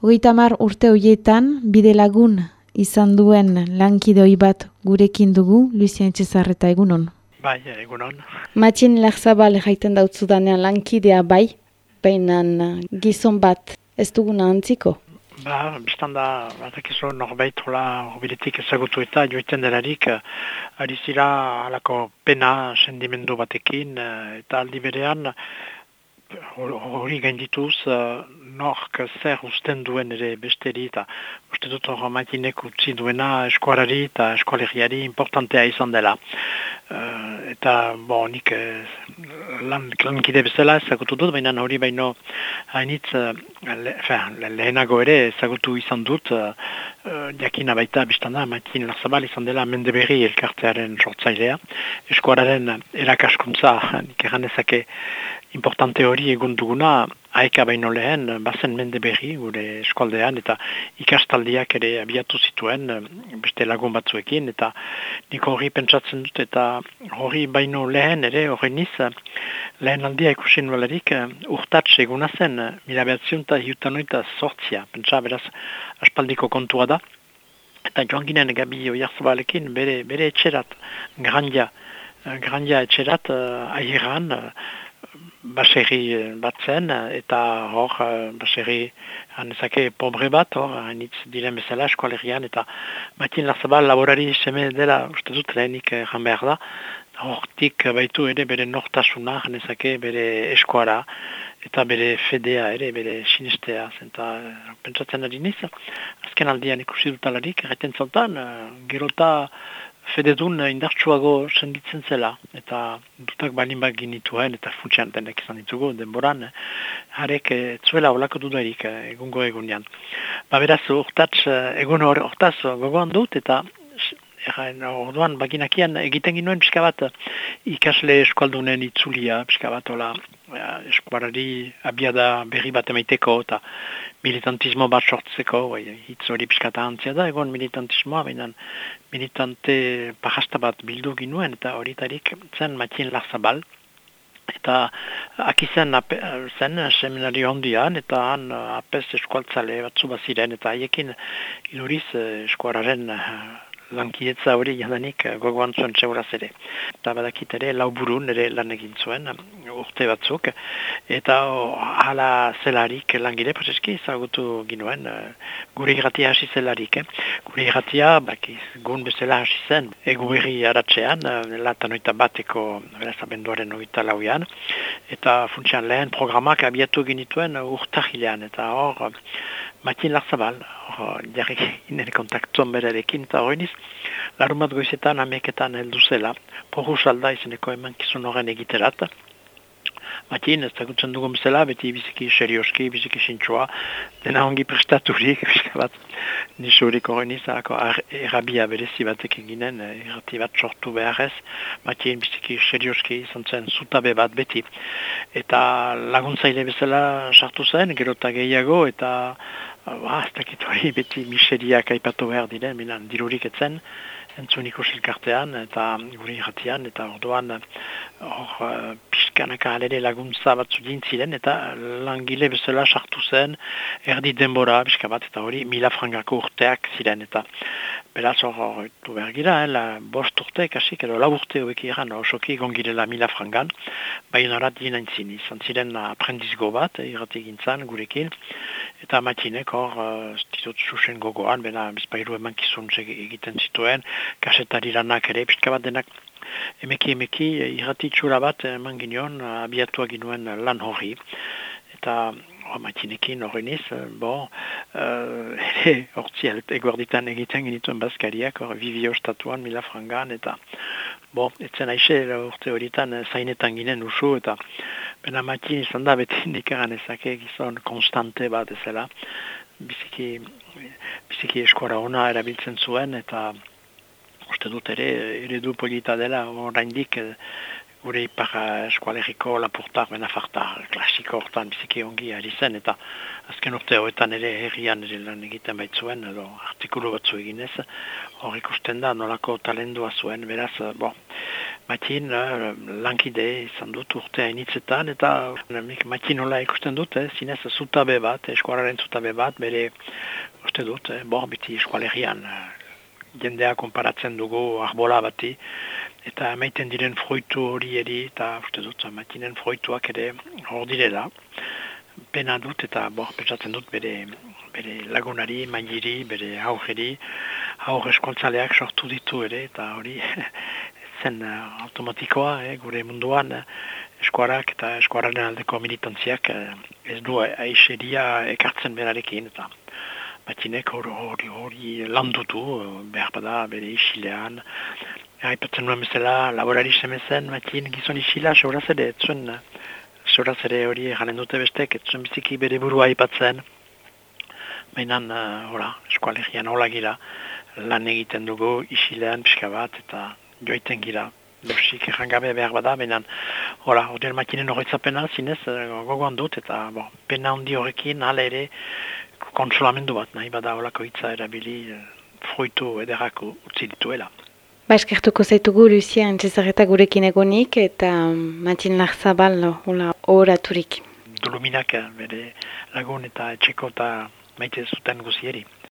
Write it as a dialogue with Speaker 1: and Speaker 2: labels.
Speaker 1: Hoitamar urte horietan, bide lagun izan duen lankidoi bat gurekin dugu, Lucien Etxezarreta egunon.
Speaker 2: Bai, egunon.
Speaker 1: Matien Larzabal jaiten dautzu danean lankidea bai, bainan gizon bat ez duguna antziko?
Speaker 2: Ba, biztan da, batak izo norbait hola horbiletik ezagutu eta joiten delarik, ari zira alako pena sendimendu batekin, eta aldi berean, hori gaindituz, uh, nork zer usten duen ere besteri eta uste dut hori maitinek utzi duena eskuarari eta eskualeriari importantea izan dela. Uh, eta bo, nik uh, lan, lankide bezala ezagutu dut, baina hori baino hainitz uh, le, lehenago ere ezagutu izan dut, uh, jakina baita biztanda, maitin lazabal izan dela mendeberri elkartearen sortzailea, eskuararen erakaskuntza, nik ezake, importante hori egun duguna aeka baino lehen bazen mende berri gure eskualdean eta ikastaldiak ere abiatu zituen beste lagun batzuekin eta nik hori pentsatzen dut eta hori baino lehen ere hori niz lehen aldia ikusen nuelerik urtats eguna zen mila behatziun eta hiutan oita sortzia pentsa beraz aspaldiko kontua da. Eta joan ginen gabi oiarzabalekin bere, bere etxerat grandia grandia etxerat uh, baserri bat zen, eta hor, baserri hanezake pobre bat, hor, hainitz diren bezala eskualerian, eta Matin Larzabal laborari seme dela, uste dut lehenik jan behar da, hortik baitu ere bere nortasuna, hanezake bere eskuara, eta bere fedea ere, bere sinistea, zenta pentsatzen ari niz, azken aldian ikusi dutalarik, erraiten zoltan, gerota, fededun indartsuago senditzen zela, eta dutak balin bat ginituen, eta funtsian denek izan ditugu, denboran, harek eh, zuela olako dudarik eh, egungo egunean. Ba beraz, urtatz, eh, egun hor, urtaz gogoan dut, eta orduan baginakian egiten ginuen pixka bat ikasle eskualdunen itzulia, pixka bat ola eskuarari abiada berri bat emaiteko eta militantismo bat sortzeko, bai, hitz hori piskata antzia da, egon militantismoa, baina militante pajasta bat bildu ginuen, eta horitarik zen Matien Larzabal, eta akizen zen seminari hondian, eta han apes eskualtzale batzu baziren, eta haiekin iluriz eskuararen lankidetza hori jadanik eh, gogoan zuen txauraz ere. Eta badakit ere lauburun ere lan egin zuen urte batzuk. Eta hala zelarik langile, poseski, zagutu ginuen uh, gure irratia hasi zelarik. Eh? Gure irratia, baki, gun bezala hasi zen, egu berri aratzean, uh, latan oita bateko, abenduaren oita lauian. Eta funtsian lehen programak abiatu ginituen urtahilean. Eta hor, Matin Larzabal, jarri inen kontaktuan berarekin, eta hori niz, larumat goizetan ameketan heldu zela, pohu salda izeneko eman kizun horren egiterat. Matin, ez dakutzen dugun zela, beti biziki serioski, biziki sintxoa, dena ongi prestaturik, bat, nisurik hori niz, erabia berezi batek eginen, errati bat sortu beharrez, Matin biziki serioski izan zen zutabe bat beti. Eta laguntzaile bezala sartu zen, gerota gehiago, eta ba, ez dakit hori beti miseriak aipatu behar diren, minan dirurik etzen, entzuniko silkartean eta guri irratian, eta orduan hor uh, pixkanaka alere laguntza batzu dintziren, eta langile bezala sartu zen, erdi denbora, pixka bat, eta hori mila frangako urteak ziren, eta beraz hor, du behar eh, bost urte, kasik, edo lau urte hobek iran, osoki gongirela mila frangan, baina horat dinaintzin, izan ziren aprendizgo bat, irrati gintzan, gurekin, eta matinek hor, uh, ditut susen gogoan, bena bizpairu eman kizun egiten zituen, kasetari lanak ere, pixka bat denak, emeki emeki, irrati txura bat eman ginion, abiatua ginuen lan hori, eta oh, matinekin hori niz, bon, uh, ere, hortzi, eguarditan egiten genituen bazkariak, hor, vivio statuan, mila frangan, eta, bon, etzen aixe, urte horietan, zainetan ginen usu, eta, Bena mati izan da beti indikaran ezake gizon konstante bat ezela. Biziki, biziki eskuara ona erabiltzen zuen eta uste dut ere eredu polita dela oraindik eh, gure ipar eskualeriko lapurtar bena fartar klasiko hortan biziki ongi ari zen eta azken urte horretan ere herrian ere lan egiten baitzuen edo artikulu batzu eginez. Hor ikusten da nolako talendua zuen beraz, bon, Matin, uh, lankide izan dut urte hainitzetan, eta nik matin hola ikusten dut, eh, zinez zutabe bat, eskualaren zutabe bat, bere uste dut, eh, bor biti eskualerian uh, jendea konparatzen dugu arbola bati, eta maiten diren fruitu hori eri, eta uste dut, matinen fruituak ere hor direla. Pena dut eta bo, pentsatzen dut bere, bere lagunari, maigiri, bere aurreri, aur eskoltzaleak sortu ditu ere eta hori zen uh, automatikoa eh, gure munduan uh, eskuarak eta eskuararen aldeko militantziak uh, ez du aixeria ekartzen berarekin eta batinek hori, hori landutu behar bada bere isilean Aipatzen nuen bezala, laborari semezen, matin gizon isila, sobraz ere, zuen Zoraz ere hori janen dute bestek, etzuen biziki bere burua aipatzen. Baina, uh, eskualegian hola gira, lan egiten dugu isilean pixka bat eta joiten gira. Dosik gabe behar bada, baina, hori hori makinen horretzapena zinez uh, gogoan dut eta bo, pena handi horrekin hala ere konsolamendu bat, nahi bada horako hitza erabili uh, fruitu ederako utzi dituela.
Speaker 1: Ba, eskertuko zaitugu, Lucia, entzizarreta gurekin egonik, eta Matin Larzabal, hola, oraturik.
Speaker 2: Duluminak, bere lagun eta etxeko eta maite zuten guzieri.